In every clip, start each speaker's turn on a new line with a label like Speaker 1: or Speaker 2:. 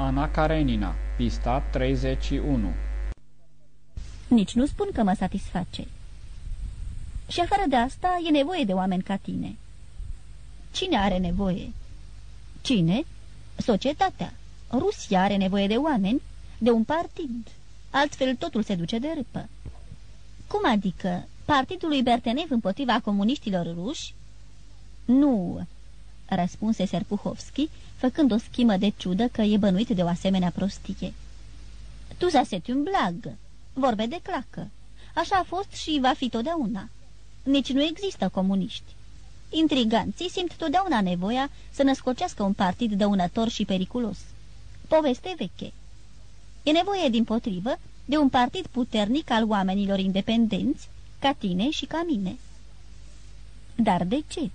Speaker 1: Ana Karenina, pista 31
Speaker 2: Nici nu spun că mă satisface. Și afară de asta e nevoie de oameni ca tine. Cine are nevoie? Cine? Societatea. Rusia are nevoie de oameni, de un partid. Altfel totul se duce de râpă. Cum adică? Partidul lui Bertenev împotriva comuniștilor ruși? Nu, răspunse Serpuhovski, făcând o schimă de ciudă că e bănuit de o asemenea prostie. Tu s un blag, vorbe de clacă. Așa a fost și va fi totdeauna. Nici nu există comuniști. Intriganții simt totdeauna nevoia să născocească un partid dăunător și periculos. Poveste veche. E nevoie, din potrivă, de un partid puternic al oamenilor independenți, ca tine și ca mine. Dar de ce?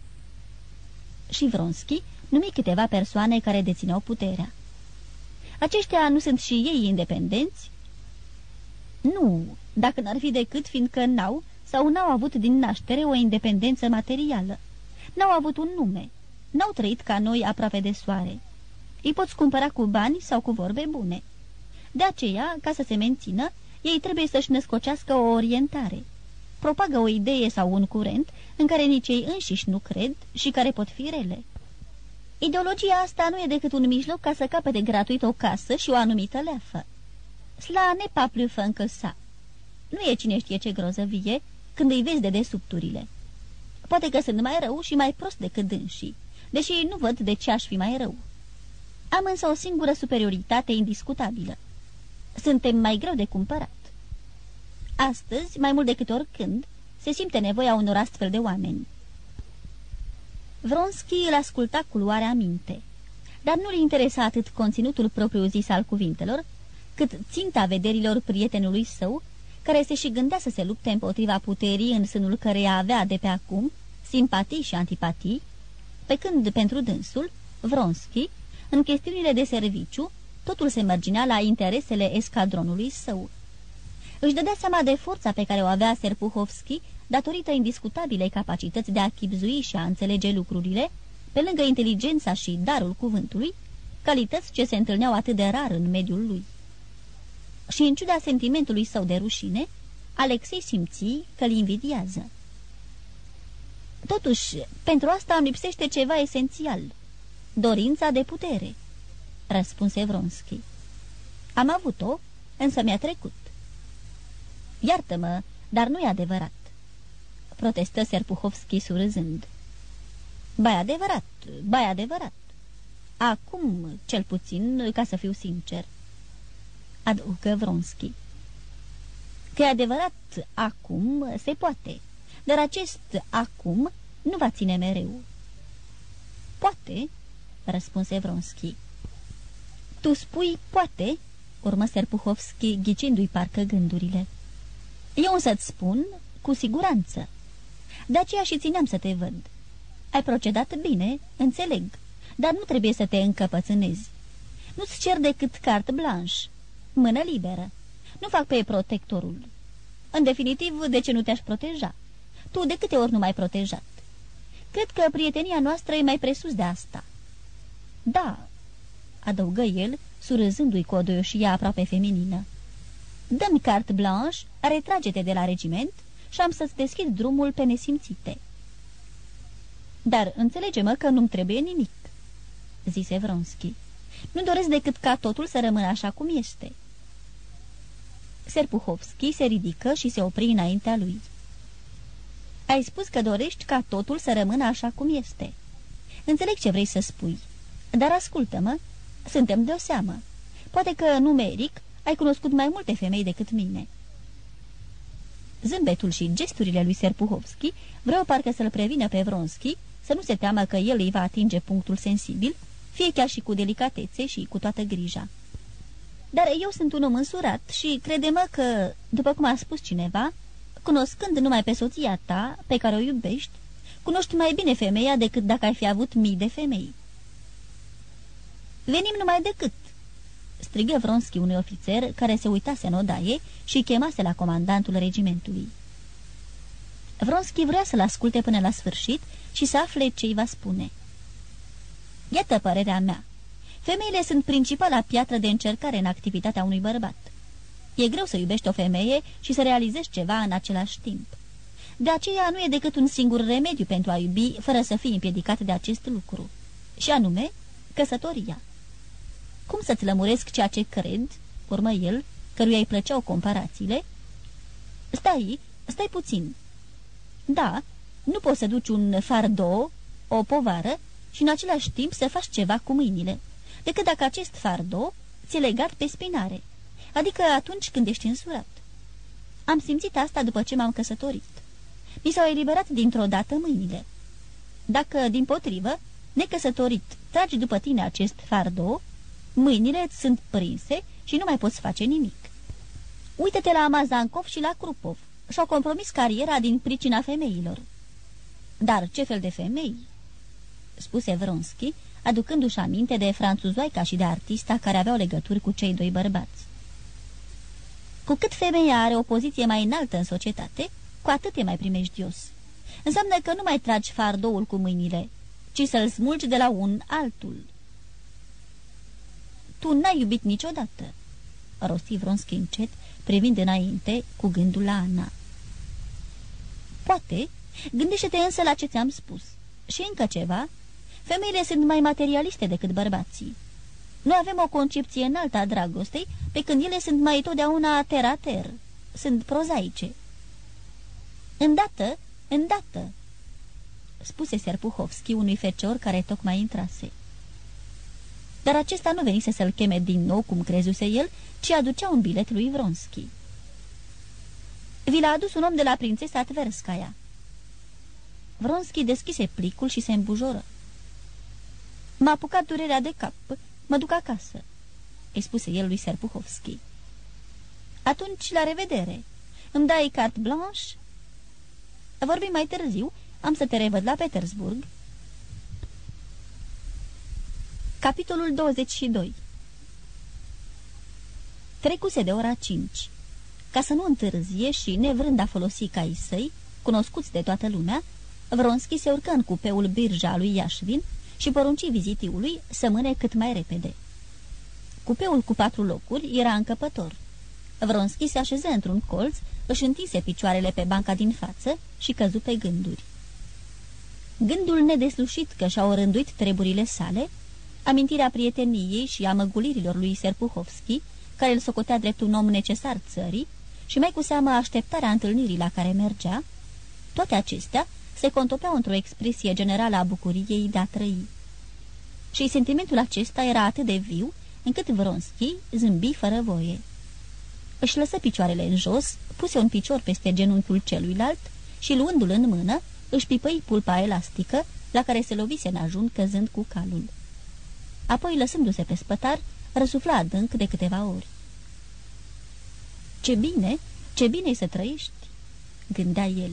Speaker 2: Și Vronski numi câteva persoane care dețineau puterea. Aceștia nu sunt și ei independenți? Nu, dacă n-ar fi decât fiindcă n-au sau n-au avut din naștere o independență materială. N-au avut un nume. N-au trăit ca noi aproape de soare. Îi poți cumpăra cu bani sau cu vorbe bune. De aceea, ca să se mențină, ei trebuie să-și născocească o orientare. Propagă o idee sau un curent în care nici ei înșiși nu cred și care pot fi rele. Ideologia asta nu e decât un mijloc ca să capete gratuit o casă și o anumită leafă. Sla ne pas plus sa. Nu e cine știe ce grozăvie când îi vezi de desubturile. Poate că sunt mai rău și mai prost decât dânsii, deși nu văd de ce aș fi mai rău. Am însă o singură superioritate indiscutabilă. Suntem mai greu de cumpărat. Astăzi, mai mult decât oricând, se simte nevoia unor astfel de oameni. Vronski îl asculta cu luarea minte, dar nu-l interesa atât conținutul propriu-zis al cuvintelor, cât ținta vederilor prietenului său, care se și gândea să se lupte împotriva puterii în sânul căreia avea de pe acum simpatii și antipatii, pe când pentru dânsul, Vronski, în chestiunile de serviciu, totul se mărginea la interesele escadronului său. Își dădea seama de forța pe care o avea Serpuhovski, datorită indiscutabilei capacități de a chipzui și a înțelege lucrurile, pe lângă inteligența și darul cuvântului, calități ce se întâlneau atât de rar în mediul lui. Și în ciuda sentimentului său de rușine, Alexei simți că îl invidiază. Totuși, pentru asta îmi lipsește ceva esențial, dorința de putere, răspunse Vronski. Am avut-o, însă mi-a trecut. Iartă-mă, dar nu e adevărat, protestă Serpuhovski surâzând. Bai adevărat, bai adevărat. Acum, cel puțin, ca să fiu sincer. Adăugă Vronski. Că e adevărat, acum se poate, dar acest acum nu va ține mereu. Poate, răspunse Vronski. Tu spui poate, urmă Serpuhovski, ghicindu-i parcă gândurile. Eu însă-ți spun cu siguranță. De aceea și țineam să te văd. Ai procedat bine, înțeleg, dar nu trebuie să te încăpățânezi. Nu-ți cer decât carte blanche, mână liberă. Nu fac pe protectorul. În definitiv, de ce nu te-aș proteja? Tu de câte ori nu m-ai protejat? Cred că prietenia noastră e mai presus de asta. Da, adăugă el, surâzându-i cu o doioșie aproape feminină. Dă-mi carte blanche, retrage-te de la regiment și am să-ți deschid drumul pe nesimțite. Dar înțelege-mă că nu-mi trebuie nimic, zise Vronski. Nu doresc decât ca totul să rămână așa cum este. Serpuhovski se ridică și se opri înaintea lui. Ai spus că dorești ca totul să rămână așa cum este. Înțeleg ce vrei să spui, dar ascultă-mă, suntem de-o seamă. Poate că, numeric, ai cunoscut mai multe femei decât mine." Zâmbetul și gesturile lui Serpuhovski vreau parcă să-l prevină pe Vronski să nu se teamă că el îi va atinge punctul sensibil, fie chiar și cu delicatețe și cu toată grija. Dar eu sunt un om însurat și crede-mă că, după cum a spus cineva, cunoscând numai pe soția ta, pe care o iubești, cunoști mai bine femeia decât dacă ai fi avut mii de femei. Venim numai decât, strigă Vronski unui ofițer care se uitase în odaie și chemase la comandantul regimentului. Vronski vrea să-l asculte până la sfârșit și să afle ce îi va spune. Iată părerea mea. Femeile sunt principala piatră de încercare în activitatea unui bărbat. E greu să iubești o femeie și să realizezi ceva în același timp. De aceea nu e decât un singur remediu pentru a iubi fără să fii împiedicat de acest lucru, și anume căsătoria. Cum să-ți lămuresc ceea ce cred, urmă el, căruia îi plăceau comparațiile? Stai, stai puțin. Da, nu poți să duci un fardo, o povară, și în același timp să faci ceva cu mâinile, decât dacă acest fardo ți-e legat pe spinare, adică atunci când ești însurat. Am simțit asta după ce m-am căsătorit. Mi s-au eliberat dintr-o dată mâinile. Dacă, din potrivă, necăsătorit, tragi după tine acest fardo, mâinile îți sunt prinse și nu mai poți face nimic. Uită-te la Mazankov și la Krupov. Și-au compromis cariera din pricina femeilor. Dar ce fel de femei? spuse Vronski, aducându-și aminte de franțuzoica și de artista care aveau legături cu cei doi bărbați. Cu cât femeia are o poziție mai înaltă în societate, cu atât e mai primejdios. Înseamnă că nu mai tragi fardoul cu mâinile, ci să-l smulgi de la un altul. Tu n-ai iubit niciodată, rosti Vronski încet, privind înainte cu gândul la Ana. Poate, gândește-te însă la ce ți-am spus. Și încă ceva, femeile sunt mai materialiste decât bărbații. Noi avem o concepție înaltă a dragostei, pe când ele sunt mai totdeauna terater, sunt prozaice. Îndată, îndată, spuse Serpuhovski unui fecior care tocmai intrase. Dar acesta nu venise să-l cheme din nou, cum crezuse el, ci aducea un bilet lui Vronski. Vi l-a adus un om de la prințesa Tverskaya. Vronski deschise plicul și se îmbujoră. M-a apucat durerea de cap. Mă duc acasă, îi spuse el lui Serpuhovski. Atunci, la revedere. Îmi dai carte blanche? Vorbim mai târziu. Am să te revăd la Petersburg. Capitolul 22 Trecuse de ora 5. Ca să nu întârzie și nevrând a folosi caii săi, cunoscuți de toată lumea, Vronski se urcă în cupeul birja lui Iașvin și porunci vizitiului să mâne cât mai repede. Cupeul cu patru locuri era încăpător. Vronski se așeză într-un colț, își întinse picioarele pe banca din față și căzu pe gânduri. Gândul nedeslușit că și-au rânduit treburile sale, amintirea prieteniei și a măgulirilor lui Serpuhovski, care îl socotea drept un om necesar țării, și mai cu seamă așteptarea întâlnirii la care mergea, toate acestea se contopeau într-o expresie generală a bucuriei de a trăi. Și sentimentul acesta era atât de viu, încât Vronski zâmbi fără voie. Își lăsă picioarele în jos, puse un picior peste genunchiul celuilalt și, luându-l în mână, își pipăi pulpa elastică, la care se lovise în ajun căzând cu calul. Apoi, lăsându-se pe spătar, răsufla adânc de câteva ori. Ce bine, ce bine e să trăiești!" gândea el.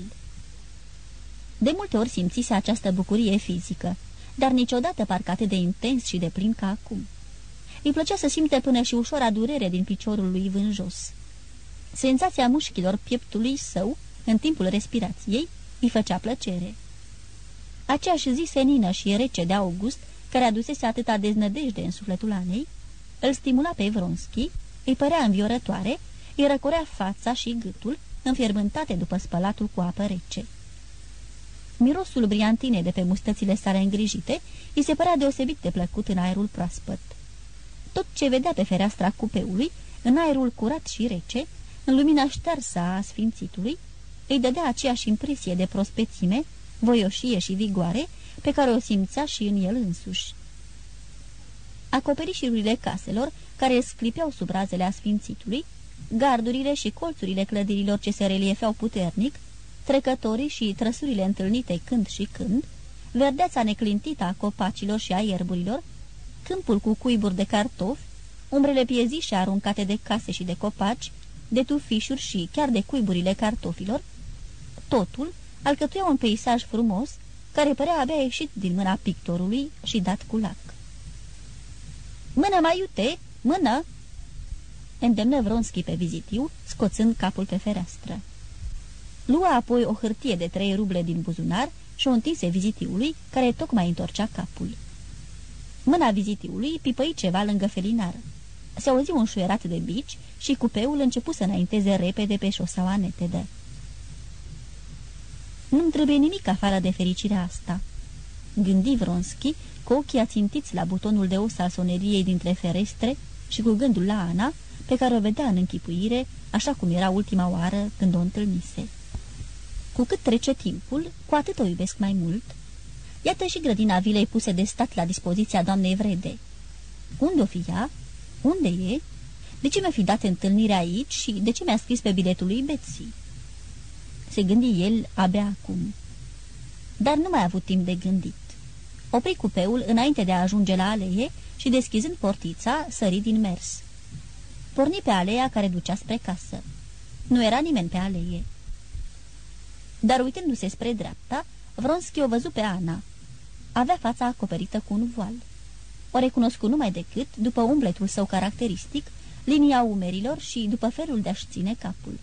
Speaker 2: De multe ori simțise această bucurie fizică, dar niciodată parcă atât de intens și de plin ca acum. Îi plăcea să simte până și ușoara durere din piciorul lui vânjos. Senzația mușchilor pieptului său, în timpul respirației, îi făcea plăcere. Aceeași zi senină și rece de august, care adusese atâta deznădejde în sufletul Anei, îl stimula pe Vronski, îi părea înviorătoare îi răcorea fața și gâtul, înfierbântate după spălatul cu apă rece. Mirosul briantine de pe mustățile sale îngrijite îi se părea deosebit de plăcut în aerul proaspăt. Tot ce vedea pe fereastra cupeului, în aerul curat și rece, în lumina ștersă a sfințitului, îi dădea aceeași impresie de prospețime, voioșie și vigoare pe care o simțea și în el însuși. Acoperișurile caselor, care sclipeau sub razele asfințitului, gardurile și colțurile clădirilor ce se reliefeau puternic, trecătorii și trăsurile întâlnite când și când, verdeața neclintită a copacilor și a ierburilor, câmpul cu cuiburi de cartofi, umbrele piezișe aruncate de case și de copaci, de tufișuri și chiar de cuiburile cartofilor, totul alcătuia un peisaj frumos care părea abia ieșit din mâna pictorului și dat cu lac. Mână mai iute, mână!" îndemnă Vronski pe vizitiu, scoțând capul pe fereastră. Lua apoi o hârtie de trei ruble din buzunar și o întinse vizitiului, care tocmai întorcea capul. Mâna vizitiului pipăi ceva lângă felinar. Se auzi un șuierat de bici și cupeul început să înainteze repede pe șoseaua netedă. Nu-mi trebuie nimic afară de fericirea asta," gândi Vronski, cu ochii ațintiți la butonul de os al soneriei dintre ferestre și cu gândul la Ana, pe care o vedea în închipuire, așa cum era ultima oară când o întâlnise. Cu cât trece timpul, cu atât o iubesc mai mult. Iată și grădina vilei puse de stat la dispoziția doamnei Vrede. Unde o fi ea? Unde e? De ce mi-a fi dat întâlnirea aici și de ce mi-a scris pe biletul lui Betsy? Se gândi el abia acum. Dar nu mai a avut timp de gândit. Opri cupeul înainte de a ajunge la alee și, deschizând portița, sări din mers. Porni pe aleea care ducea spre casă. Nu era nimeni pe alee. Dar uitându-se spre dreapta, Vronski o văzu pe Ana. Avea fața acoperită cu un voal. O recunoscu numai decât, după umbletul său caracteristic, linia umerilor și după felul de-și ține capul.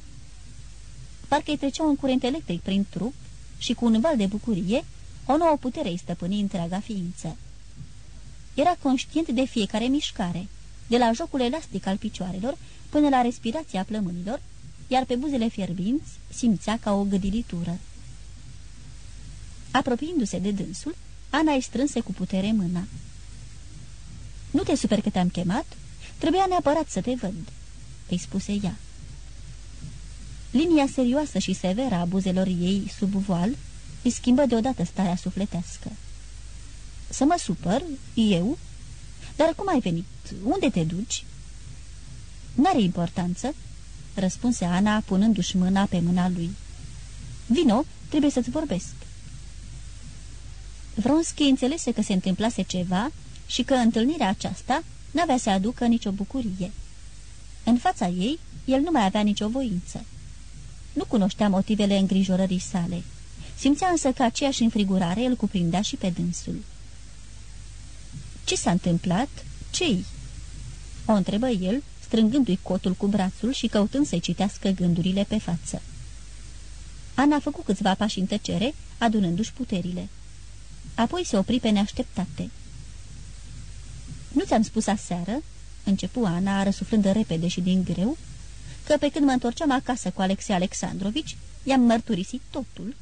Speaker 2: Parcă îi trecea un curent electric prin trup și cu un val de bucurie, o nouă putere îi stăpâni întreaga ființă. Era conștient de fiecare mișcare, de la jocul elastic al picioarelor până la respirația plămânilor, iar pe buzele fierbinți simțea ca o gâdilitură. Apropiindu-se de dânsul, Ana îi strânse cu putere mâna. Nu te super că te-am chemat? Trebuia neapărat să te văd," îi spuse ea. Linia serioasă și severă a buzelor ei sub voal îi schimbă deodată starea sufletească. Să mă supăr? Eu? Dar cum ai venit? Unde te duci?" N-are importanță," răspunse Ana, punându-și mâna pe mâna lui. Vino, trebuie să-ți vorbesc." Vronski înțelese că se întâmplase ceva și că întâlnirea aceasta n-avea să aducă nicio bucurie. În fața ei, el nu mai avea nicio voință. Nu cunoștea motivele îngrijorării sale. Simțea însă că aceeași înfrigurare îl cuprindea și pe dânsul. Ce s-a întâmplat? Ce-i?" O întrebă el, strângându-i cotul cu brațul și căutând să-i citească gândurile pe față. Ana a făcut câțiva pași în tăcere, adunându-și puterile. Apoi se opri pe neașteptate. Nu ți-am spus aseară?" începu Ana, răsuflând repede și din greu, că pe când mă întorceam acasă cu Alexei Alexandrovici, i-am mărturisit totul.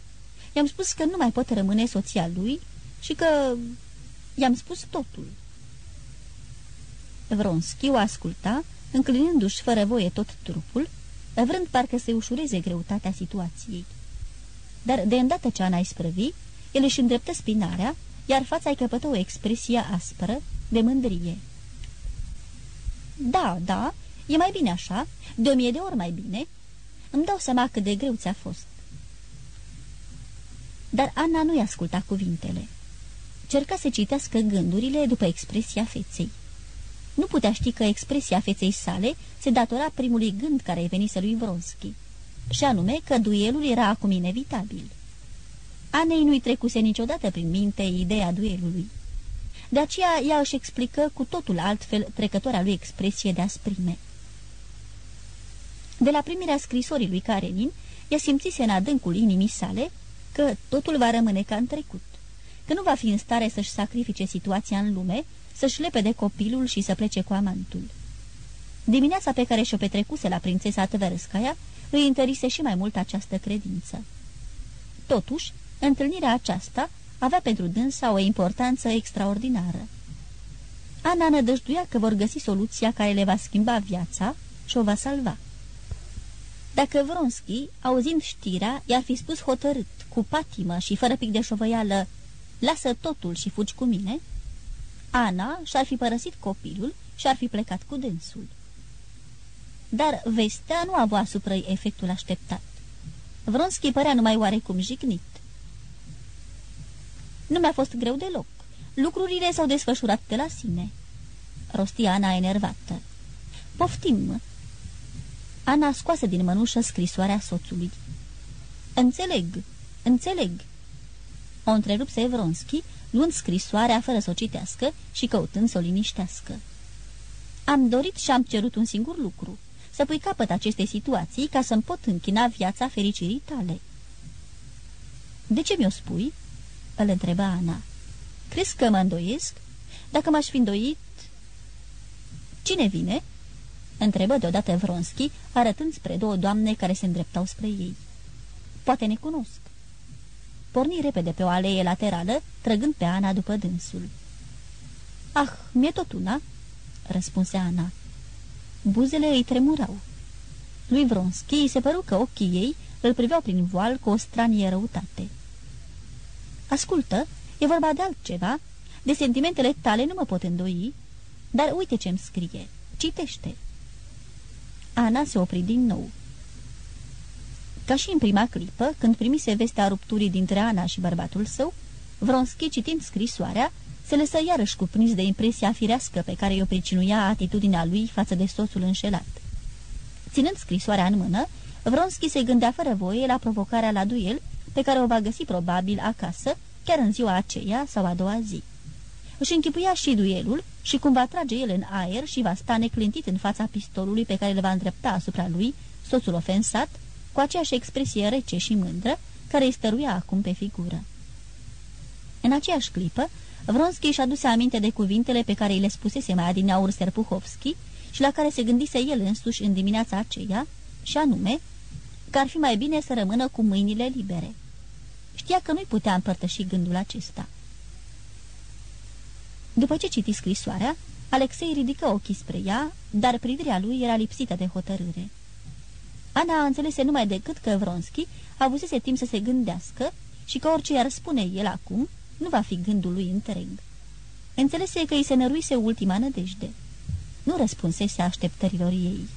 Speaker 2: I-am spus că nu mai pot rămâne soția lui și că... i-am spus totul." Vronski o asculta, înclinându-și fără voie tot trupul, vrând parcă să ușureze greutatea situației. Dar de îndată ce Ana isprăvi, el își îndreptă spinarea, iar fața-i căpătă o expresie aspră, de mândrie. Da, da, e mai bine așa, de o mie de ori mai bine. Îmi dau seama cât de greu ți-a fost. Dar Ana nu-i asculta cuvintele. Cerca să citească gândurile după expresia feței. Nu putea ști că expresia feței sale se datora primului gând care i venise lui Vronski, și anume că duelul era acum inevitabil. Anei nu-i trecuse niciodată prin minte ideea duelului. De aceea ea își explică cu totul altfel trecătoarea lui expresie de asprime. De la primirea scrisorii lui Karenin, ea simțise în adâncul inimii sale că totul va rămâne ca în trecut, că nu va fi în stare să-și sacrifice situația în lume, să-și lepe de copilul și să plece cu amantul. Dimineața pe care și-o petrecuse la prințesa Tverskaya îi întărise și mai mult această credință. Totuși, întâlnirea aceasta avea pentru dânsa o importanță extraordinară. Ana nădăjduia că vor găsi soluția care le va schimba viața și o va salva. Dacă Vronski, auzind știrea, i-ar fi spus hotărât, cu patimă și fără pic de șovăială, lasă totul și fugi cu mine, Ana și-ar fi părăsit copilul și ar fi plecat cu dânsul. Dar vestea nu a avut asupra ei efectul așteptat. Vronski părea numai oarecum jignit. Nu mi-a fost greu deloc. Lucrurile s-au desfășurat de la sine." Rosti Ana enervată. Poftim!" Ana scoase din mănușă scrisoarea soțului. Înțeleg, înțeleg." O întrerupse Evronski, luând scrisoarea fără să o citească și căutând să o liniștească. Am dorit și am cerut un singur lucru, să pui capăt acestei situații ca să-mi pot închina viața fericirii tale." De ce mi-o spui?" îl întreba Ana. Crezi că mă îndoiesc? Dacă m-aș fi îndoit... Cine vine?" Întrebă deodată Vronski, arătând spre două doamne care se îndreptau spre ei. Poate ne cunosc." Porni repede pe o alee laterală, trăgând pe Ana după dânsul. Ah, mi-e tot una," răspunse Ana. Buzele îi tremurau. Lui Vronski se păru că ochii ei îl priveau prin voal cu o stranie răutate. Ascultă, e vorba de altceva. De sentimentele tale nu mă pot îndoi, dar uite ce-mi scrie. Citește. Ana se opri din nou. Ca și în prima clipă, când primise vestea rupturii dintre Ana și bărbatul său, Vronski, citind scrisoarea, se lăsă iarăși cuprins de impresia firească pe care i-o pricinuia atitudinea lui față de soțul înșelat. Ținând scrisoarea în mână, Vronski se gândea fără voie la provocarea la duel, pe care o va găsi probabil acasă, chiar în ziua aceea sau a doua zi. Își închipuia și duelul și cum va trage el în aer și va sta neclintit în fața pistolului pe care îl va îndrepta asupra lui, soțul ofensat, cu aceeași expresie rece și mândră, care îi stăruia acum pe figură. În aceeași clipă, Vronski și aduse aminte de cuvintele pe care îi le spusese mai adineaur Serpuhovski și la care se gândise el însuși în dimineața aceea, și anume că ar fi mai bine să rămână cu mâinile libere. Știa că nu-i putea împărtăși gândul acesta. După ce citi scrisoarea, Alexei ridică ochii spre ea, dar privirea lui era lipsită de hotărâre. Ana înțelese numai decât că Vronski avusese timp să se gândească și că orice i-ar spune el acum, nu va fi gândul lui întreg. Înțelese că îi se năruise ultima nădejde. Nu răspunsese așteptărilor ei.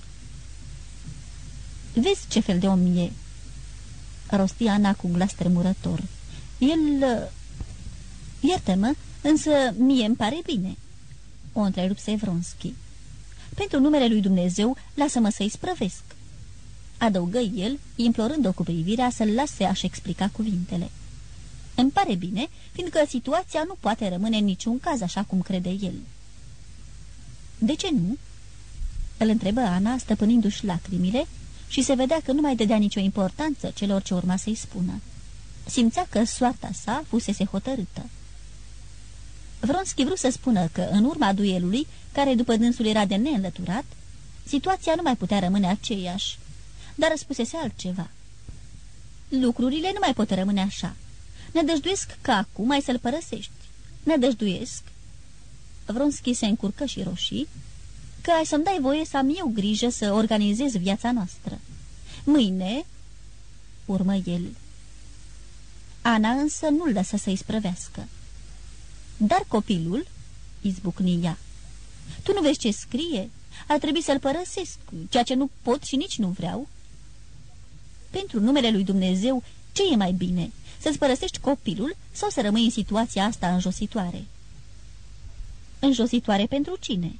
Speaker 2: Vezi ce fel de om e?" rosti Ana cu glas tremurător. El... Iartă-mă, însă mie îmi pare bine." O întrerupse Vronski. Pentru numele lui Dumnezeu, lasă-mă să-i sprăvesc." Adăugă el, implorând-o cu privirea să-l lase aș explica cuvintele. Îmi pare bine, fiindcă situația nu poate rămâne în niciun caz așa cum crede el." De ce nu?" Îl întrebă Ana, stăpânindu-și lacrimile, și se vedea că nu mai dădea nicio importanță celor ce urma să-i spună. Simțea că soarta sa fusese hotărâtă. Vronski vrut să spună că, în urma duelului, care după dânsul era de neînlăturat, situația nu mai putea rămâne aceeași, dar răspusese altceva. Lucrurile nu mai pot rămâne așa. Nădăjduiesc că acum ai să-l părăsești. Nădăjduiesc. Vronski se încurcă și roșii, că ai să-mi dai voie să am eu grijă să organizez viața noastră. Mâine, urmă el. Ana însă nu-l lăsă să-i sprăvească. Dar copilul, izbucni ea, tu nu vezi ce scrie? Ar trebui să-l părăsesc, ceea ce nu pot și nici nu vreau. Pentru numele lui Dumnezeu, ce e mai bine? Să-ți părăsești copilul sau să rămâi în situația asta înjositoare? Înjositoare pentru cine?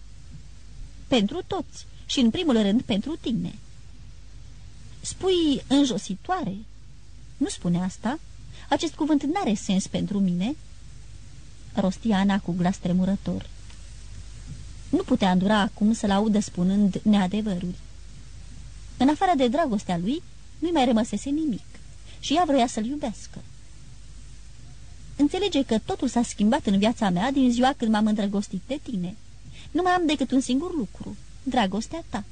Speaker 2: pentru toți și în primul rând pentru tine. Spui înjositoare? Nu spune asta. Acest cuvânt n-are sens pentru mine. Rostia Ana cu glas tremurător. Nu putea îndura acum să-l audă spunând neadevăruri. În afară de dragostea lui, nu-i mai rămăsese nimic și ea vroia să-l iubească. Înțelege că totul s-a schimbat în viața mea din ziua când m-am îndrăgostit de tine. Nu mai am decât un singur lucru, dragostea ta.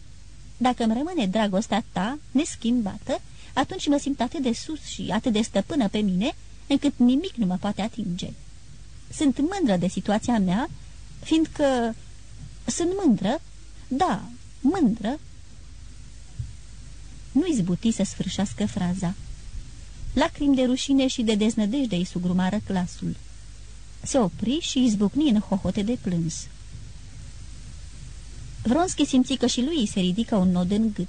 Speaker 2: Dacă îmi rămâne dragostea ta, neschimbată, atunci mă simt atât de sus și atât de stăpână pe mine, încât nimic nu mă poate atinge. Sunt mândră de situația mea, fiindcă... Sunt mândră? Da, mândră. Nu izbuti să sfârșească fraza. Lacrimi de rușine și de deznădejde îi sugrumară clasul. Se opri și izbucni în hohote de plâns. Vronski simți că și lui se ridică un nod în gât.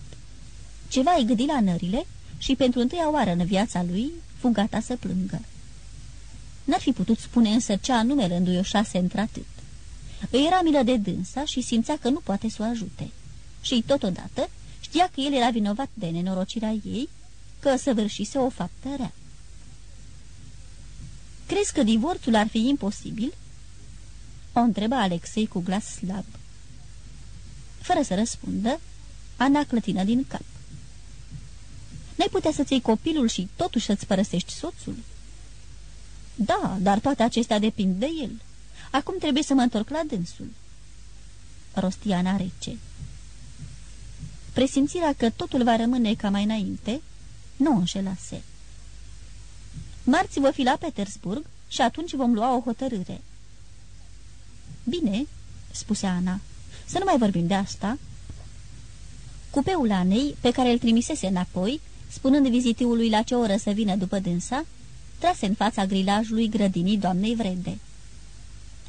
Speaker 2: Ceva îi gâdi la nările și pentru întâia oară în viața lui fu gata să plângă. N-ar fi putut spune însă ce anume îl înduioșase într-atât. Îi era milă de dânsa și simțea că nu poate să o ajute. Și totodată știa că el era vinovat de nenorocirea ei, că săvârșise o faptă rea. Crezi că divorțul ar fi imposibil?" O întreba Alexei cu glas slab. Fără să răspundă, Ana clătină din cap. N-ai putea să-ți iei copilul și totuși să-ți părăsești soțul? Da, dar toate acestea depind de el. Acum trebuie să mă întorc la dânsul. Rostiana rece. Presimțirea că totul va rămâne ca mai înainte, nu o înșelase. Marți vă fi la Petersburg și atunci vom lua o hotărâre. Bine, spuse Ana, să nu mai vorbim de asta. Cupeul Anei, pe care îl trimisese înapoi, spunând vizitiului la ce oră să vină după dânsa, trase în fața grilajului grădinii doamnei Vrede.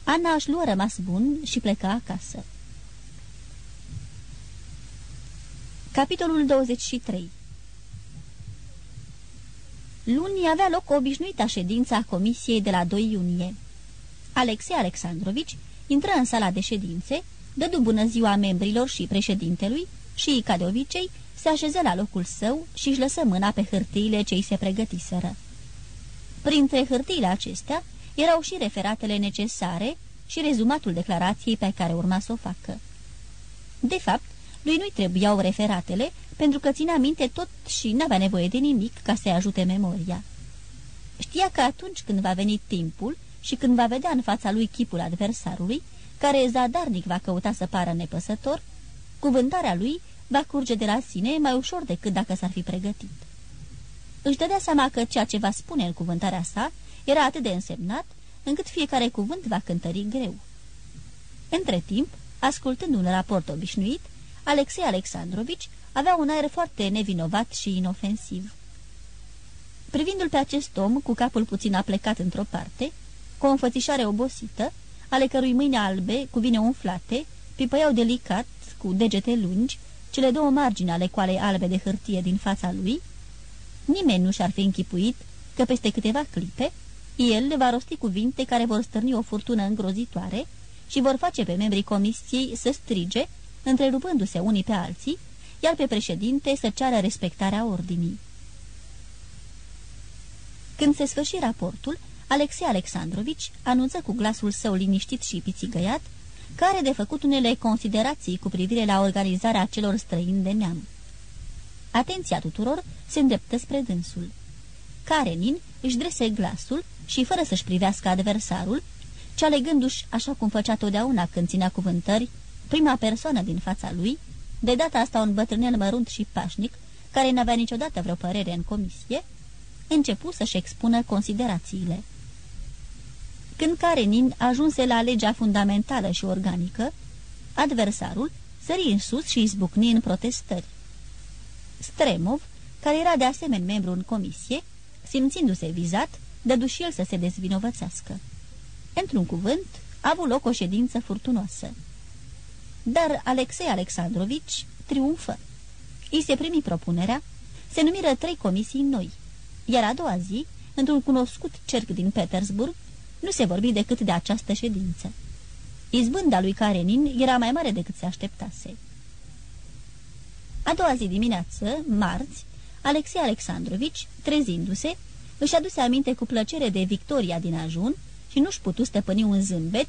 Speaker 2: Ana își luă rămas bun și pleca acasă. Capitolul 23 Luni avea loc obișnuita ședință a comisiei de la 2 iunie. Alexei Alexandrovici intră în sala de ședințe, dădu bună ziua membrilor și președintelui și, ca de obicei, se așeză la locul său și își lăsă mâna pe hârtiile ce îi se pregătiseră. Printre hârtiile acestea erau și referatele necesare și rezumatul declarației pe care urma să o facă. De fapt, lui nu-i trebuiau referatele, pentru că ținea minte tot și n-avea nevoie de nimic ca să-i ajute memoria. Știa că atunci când va veni timpul și când va vedea în fața lui chipul adversarului, care zadarnic va căuta să pară nepăsător, cuvântarea lui va curge de la sine mai ușor decât dacă s-ar fi pregătit. Își dădea seama că ceea ce va spune în cuvântarea sa era atât de însemnat, încât fiecare cuvânt va cântări greu. Între timp, ascultând un raport obișnuit, Alexei Alexandrovici avea un aer foarte nevinovat și inofensiv. Privindu-l pe acest om, cu capul puțin aplecat într-o parte, cu o înfățișare obosită, ale cărui mâini albe, cu vine umflate, pipăiau delicat, cu degete lungi, cele două margini ale coalei albe de hârtie din fața lui, nimeni nu și-ar fi închipuit că peste câteva clipe el le va rosti cuvinte care vor stârni o furtună îngrozitoare și vor face pe membrii comisiei să strige, întrerupându-se unii pe alții, iar pe președinte să ceară respectarea ordinii. Când se sfârși raportul, Alexei Alexandrovici anunță cu glasul său liniștit și pițigăiat că are de făcut unele considerații cu privire la organizarea celor străini de neam. Atenția tuturor se îndreptă spre dânsul. Karenin își drese glasul și, fără să-și privească adversarul, ci alegându-și, așa cum făcea totdeauna când ținea cuvântări, prima persoană din fața lui, de data asta un bătrânel mărunt și pașnic, care n-avea niciodată vreo părere în comisie, începu să-și expună considerațiile. Când Karenin ajunse la legea fundamentală și organică, adversarul sări în sus și izbucni în protestări. Stremov, care era de asemenea membru în comisie, simțindu-se vizat, dădu și el să se dezvinovățească. Într-un cuvânt, a avut loc o ședință furtunoasă. Dar Alexei Alexandrovici triumfă. I se primi propunerea, se numiră trei comisii noi, iar a doua zi, într-un cunoscut cerc din Petersburg, nu se vorbi decât de această ședință. Izbânda lui Karenin era mai mare decât se așteptase. A doua zi dimineață, marți, Alexei Alexandrovici, trezindu-se, își aduse aminte cu plăcere de victoria din ajun și nu-și putu stăpâni un zâmbet,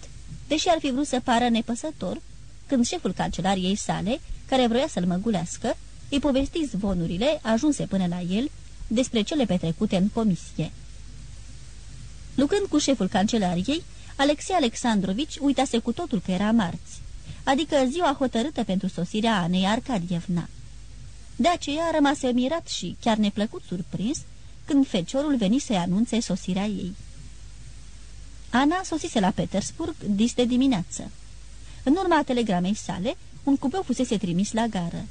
Speaker 2: deși ar fi vrut să pară nepăsător, când șeful cancelariei sale, care vroia să-l măgulească, îi povesti zvonurile, ajunse până la el, despre cele petrecute în comisie. Lucrând cu șeful cancelariei, Alexei Alexandrovici uitase cu totul că era marți, adică ziua hotărâtă pentru sosirea Anei Arcadievna. De aceea rămase mirat și chiar neplăcut surprins când feciorul veni să-i anunțe sosirea ei. Ana sosise la Petersburg dis de dimineață. În urma telegramei sale, un cupeu fusese trimis la gară.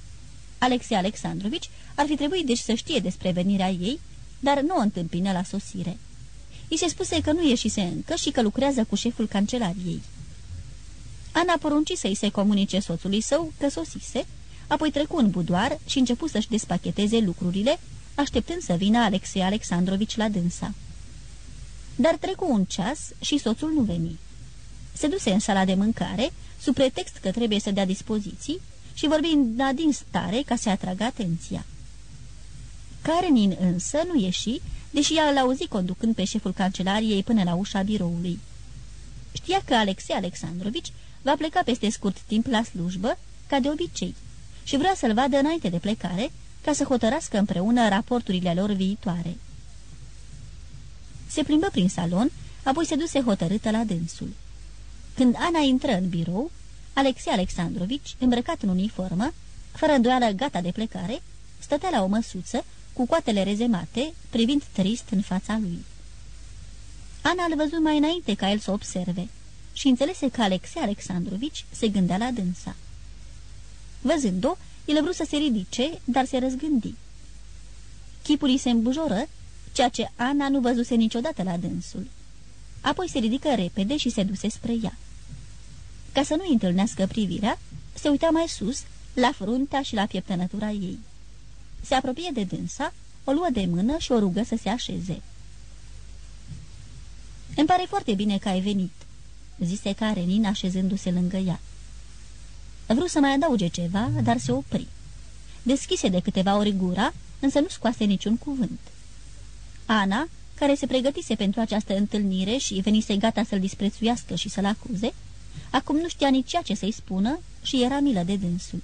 Speaker 2: Alexei Alexandrovici ar fi trebuit deci să știe despre venirea ei, dar nu o întâmpină la sosire. I se spuse că nu ieșise încă și că lucrează cu șeful cancelariei. Ana porunci să-i se comunice soțului său că sosise, apoi trecu în budoar și începu să-și despacheteze lucrurile, așteptând să vină Alexei Alexandrovici la dânsa. Dar trecu un ceas și soțul nu veni. Se duse în sala de mâncare, sub pretext că trebuie să dea dispoziții, și vorbi în adin stare ca să atragă atenția. Karenin însă nu ieși, deși ea l auzi conducând pe șeful cancelariei până la ușa biroului. Știa că Alexei Alexandrovici va pleca peste scurt timp la slujbă, ca de obicei, și vrea să-l vadă înainte de plecare, ca să hotărască împreună raporturile lor viitoare. Se plimbă prin salon, apoi se duse hotărâtă la dânsul. Când Ana intră în birou, Alexei Alexandrovici, îmbrăcat în uniformă, fără îndoială gata de plecare, stătea la o măsuță, cu coatele rezemate, privind trist în fața lui. Ana îl văzut mai înainte ca el să observe și înțelese că Alexei Alexandrovici se gândea la dânsa. Văzând-o, el vrut să se ridice, dar se răzgândi. Chipul îi se îmbujoră, ceea ce Ana nu văzuse niciodată la dânsul. Apoi se ridică repede și se duse spre ea. Ca să nu întâlnească privirea, se uita mai sus, la fruntea și la pieptănătura ei. Se apropie de dânsa, o luă de mână și o rugă să se așeze. Îmi pare foarte bine că ai venit," zise Karenin așezându-se lângă ea. Vrut să mai adauge ceva, dar se opri. Deschise de câteva ori gura, însă nu scoase niciun cuvânt. Ana, care se pregătise pentru această întâlnire și venise gata să-l disprețuiască și să-l acuze, acum nu știa nici ceea ce să-i spună și era milă de dânsul.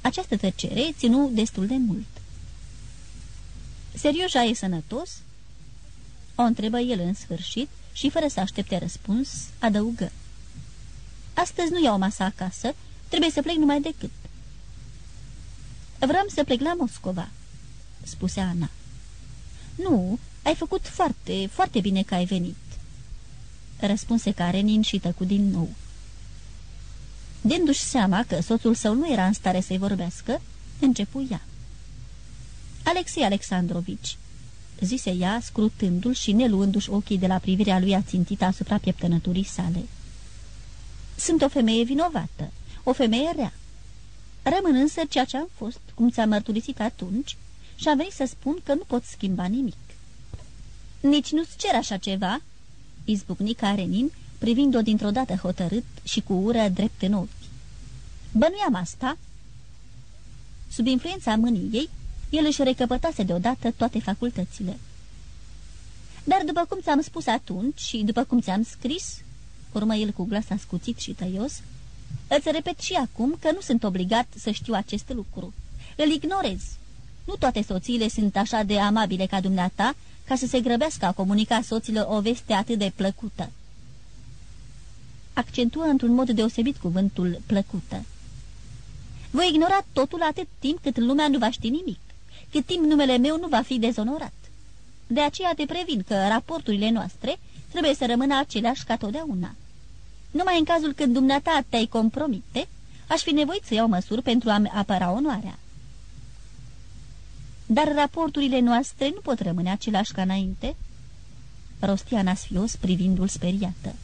Speaker 2: Această tăcere ținu destul de mult. Serioja e sănătos?" O întrebă el în sfârșit și, fără să aștepte răspuns, adăugă. Astăzi nu iau masa acasă, trebuie să plec numai decât." Vreau să plec la Moscova," spuse Ana. Nu, ai făcut foarte, foarte bine că ai venit," răspunse Karenin și tăcu din nou. Dându-și seama că soțul său nu era în stare să-i vorbească, începu ea. Alexei Alexandrovici, zise ea, scrutându-l și neluându-și ochii de la privirea lui ațintită asupra pieptănăturii sale. Sunt o femeie vinovată, o femeie rea. Rămân însă ceea ce am fost, cum ți-am mărturisit atunci, și am venit să spun că nu pot schimba nimic. Nici nu-ți cer așa ceva?" izbucni Karenin, privind-o dintr-o dată hotărât și cu ură drept în ochi. Bănuiam asta. Sub influența mâniei, el își recăpătase deodată toate facultățile. Dar după cum ți-am spus atunci și după cum ți-am scris, urmă el cu glas ascuțit și tăios, îți repet și acum că nu sunt obligat să știu acest lucru. Îl ignorez. Nu toate soțiile sunt așa de amabile ca dumneata, ca să se grăbească a comunica soților o veste atât de plăcută accentuă într-un mod deosebit cuvântul plăcută. Voi ignora totul atât timp cât lumea nu va ști nimic, cât timp numele meu nu va fi dezonorat. De aceea te previn că raporturile noastre trebuie să rămână aceleași ca totdeauna. Numai în cazul când dumneata te-ai compromite, aș fi nevoit să iau măsuri pentru a-mi apăra onoarea. Dar raporturile noastre nu pot rămâne același ca înainte?" rostia Nasfios privindu-l speriată.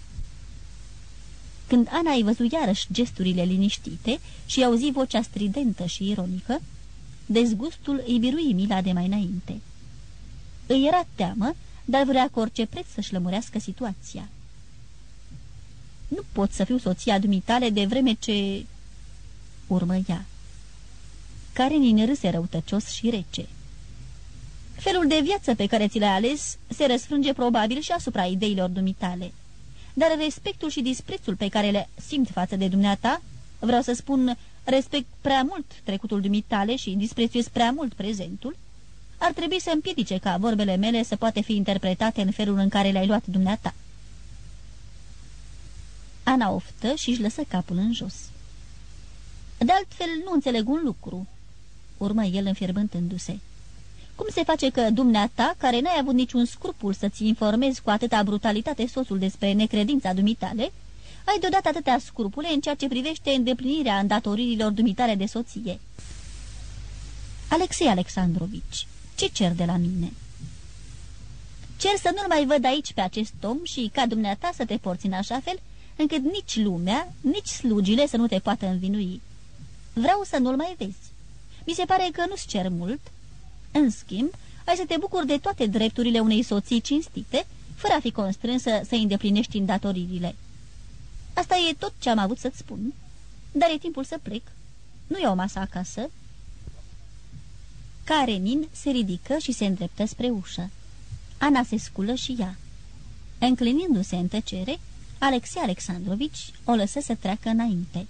Speaker 2: Când Ana îi văzut iarăși gesturile liniștite și auzi vocea stridentă și ironică, dezgustul îi birui mila de mai înainte. Îi era teamă, dar vrea cu orice preț să-și lămurească situația. Nu pot să fiu soția dumitale de vreme ce... urmă ea. Karenin râse răutăcios și rece. Felul de viață pe care ți l-ai ales se răsfrânge probabil și asupra ideilor dumitale dar respectul și disprețul pe care le simt față de dumneata, vreau să spun, respect prea mult trecutul dumitale și disprețuiesc prea mult prezentul, ar trebui să împiedice ca vorbele mele să poate fi interpretate în felul în care le-ai luat dumneata. Ana oftă și își lăsă capul în jos. De altfel, nu înțeleg un lucru, urmă el înfierbântându-se. Cum se face că dumneata, care n-ai avut niciun scrupul să-ți informezi cu atâta brutalitate soțul despre necredința dumitale, ai deodată atâtea scrupule în ceea ce privește îndeplinirea îndatoririlor dumitale de soție? Alexei Alexandrovici, ce cer de la mine? Cer să nu-l mai văd aici pe acest om și ca dumneata să te porți în așa fel, încât nici lumea, nici slugile să nu te poată învinui. Vreau să nu-l mai vezi. Mi se pare că nu-ți cer mult, în schimb, ai să te bucuri de toate drepturile unei soții cinstite, fără a fi constrânsă să îndeplinești îndatoririle. Asta e tot ce am avut să-ți spun, dar e timpul să plec. Nu iau masa acasă." Karenin se ridică și se îndreptă spre ușă. Ana se sculă și ea. Înclinindu-se în tăcere, Alexei Alexandrovici o lăsă să treacă înainte.